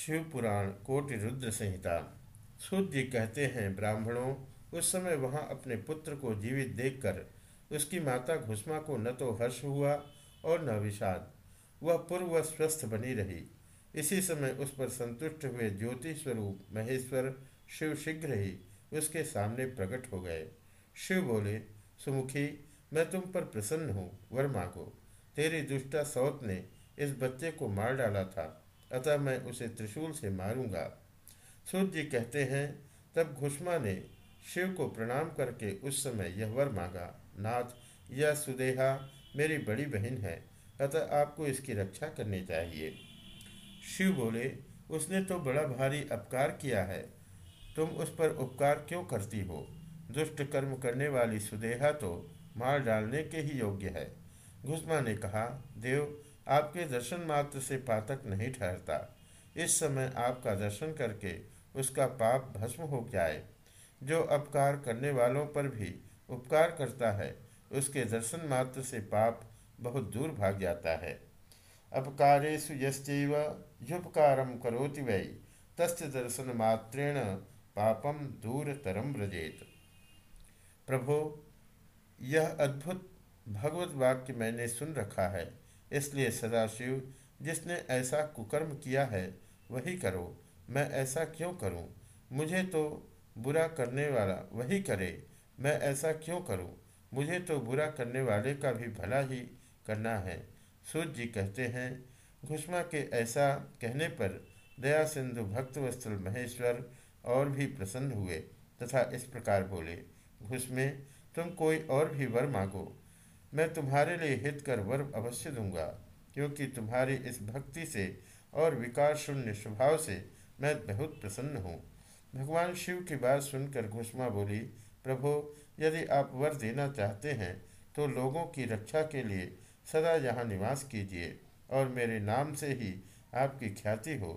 शिव पुराण कोटि रुद्र संहिता सूत जी कहते हैं, ब्राह्मणों, उस समय वहाँ अपने पुत्र को जीवित देखकर उसकी माता घुष्मा को न तो हर्ष हुआ और न विषाद। वह पूर्व स्वस्थ बनी रही। इसी समय उस पर संतुष्ट हुए ज्योति स्वरूप महेश्वर शिव शीघ्र ही उसके सामने प्रकट हो गए। शिव बोले, सुमुखी, मैं तुम पर प्रसन्न हूँ वर मांगो तेरी दुष्टा सौत ने इस बच्चे को मार डाला था। अतः मैं उसे त्रिशूल से मारूँगा। सूर्य जी कहते हैं, तब घुष्मा ने शिव को प्रणाम करके उस समय यह वर मांगा, नाथ, यह सुदेहा मेरी बड़ी बहन है, अतः आपको इसकी रक्षा करनी चाहिए। शिव बोले, उसने तो बड़ा भारी अपकार किया है, तुम उस पर उपकार क्यों करती हो? दुष्ट कर्म करने वाली सुदेहा तो मार डालने के ही योग्य है। घुष्मा ने कहा, देव आपके दर्शन मात्र से पातक नहीं ठहरता। इस समय आपका दर्शन करके उसका पाप भस्म हो जाए। जो अपकार करने वालों पर भी उपकार करता है, उसके दर्शन मात्र से पाप बहुत दूर भाग जाता है। अपकारेशु यश्चैव युपकारम करोति वै, तस्य दर्शन मात्रेण पापम दूर तरम व्रजेत। प्रभो, यह अद्भुत भगवत वाक्य मैंने सुन रखा है। इसलिए सदाशिव, जिसने ऐसा कुकर्म किया है, वही करो मैं ऐसा क्यों करूँ? मुझे तो बुरा करने वाला वही करे मैं ऐसा क्यों करूँ? मुझे तो बुरा करने वाले का भी भला ही करना है सूर्य जी कहते हैं, घुष्मा के ऐसा कहने पर दया सिंधु भक्तवत्सल महेश्वर और भी प्रसन्न हुए तथा इस प्रकार बोले, घुष्मे, तुम कोई और भी वर मांगो मैं तुम्हारे लिए हित कर वर अवश्य दूँगा, क्योंकि तुम्हारी इस भक्ति से और विकार शून्य स्वभाव से मैं बहुत प्रसन्न हूँ। भगवान शिव की बात सुनकर घुषमा बोली, प्रभो, यदि आप वर देना चाहते हैं तो लोगों की रक्षा के लिए सदा यहाँ निवास कीजिए, और मेरे नाम से ही आपकी ख्याति हो।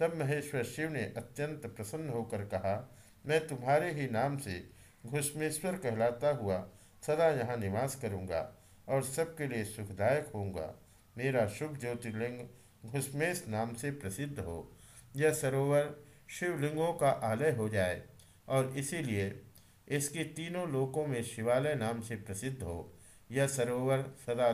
तब महेश्वर शिव ने अत्यंत प्रसन्न होकर कहा, मैं तुम्हारे ही नाम से घुष्मेश्वर कहलाता हुआ सदा यहाँ निवास करूँगा। और सबके लिए सुखदायक होऊँगा। मेरा शुभ ज्योतिर्लिंग घुष्मेश नाम से प्रसिद्ध हो। यह सरोवर शिवलिंगों का आलय हो जाए और इसीलिए इसकी तीनों लोकों में शिवालय नाम से प्रसिद्ध हो। यह सरोवर सदा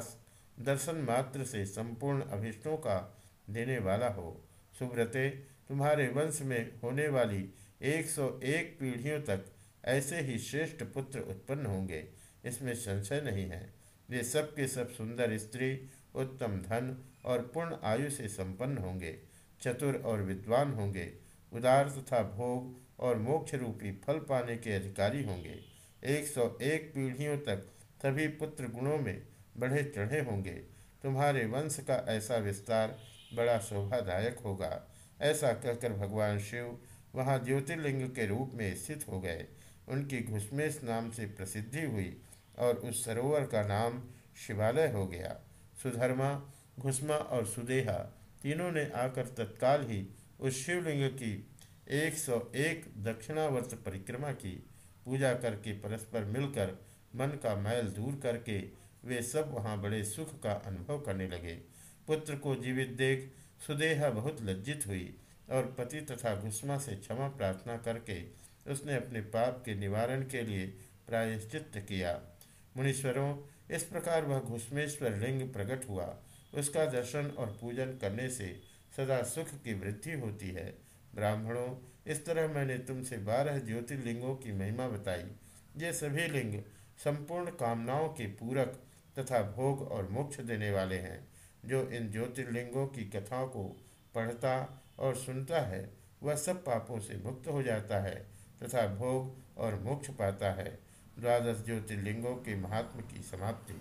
दर्शन मात्र से संपूर्ण अभिष्टों का देने वाला हो। सुब्रते तुम्हारे वंश में होने वाली 101 पीढ़ियों तक ऐसे ही श्रेष्ठ पुत्र उत्पन्न होंगे। इसमें संशय नहीं है। वे सब के सब सुंदर स्त्री, उत्तम धन और पूर्ण आयु से संपन्न होंगे, चतुर और विद्वान होंगे, उदार तथा भोग और मोक्ष रूपी फल पाने के अधिकारी होंगे। 101 पीढ़ियों तक सभी पुत्र गुणों में बढ़े चढ़े होंगे। तुम्हारे वंश का ऐसा विस्तार बड़ा शोभादायक होगा। ऐसा कहकर भगवान शिव वहाँ ज्योतिर्लिंग के रूप में स्थित हो गए। उनकी घुसमेश नाम से प्रसिद्धि हुई। और उस सरोवर का नाम शिवालय हो गया। सुधर्मा, घुसमा और सुदेहा तीनों ने आकर तत्काल ही उस शिवलिंग की 101 दक्षिणावर्त परिक्रमा की पूजा करके परस्पर मिलकर मन का मैल दूर करके वे सब वहाँ बड़े सुख का अनुभव करने लगे। पुत्र को जीवित देख सुदेहा बहुत लज्जित हुई और पति तथा घुस्मा से क्षमा प्रार्थना करके उसने अपने पाप के निवारण के लिए प्रायश्चित किया। मुनीश्वरों, इस प्रकार वह घुस्मेश्वर लिंग प्रकट हुआ। उसका दर्शन और पूजन करने से सदा सुख की वृद्धि होती है। ब्राह्मणों, इस तरह मैंने तुमसे बारह ज्योतिर्लिंगों की महिमा बताई, ये सभी लिंग संपूर्ण कामनाओं के पूरक तथा भोग और मोक्ष देने वाले हैं, जो इन ज्योतिर्लिंगों की कथाओं को पढ़ता और सुनता है, वह सब पापों से मुक्त हो जाता है तथा भोग और मोक्ष पाता है। द्वादश ज्योतिर्लिंगों के महात्म की समाप्ति।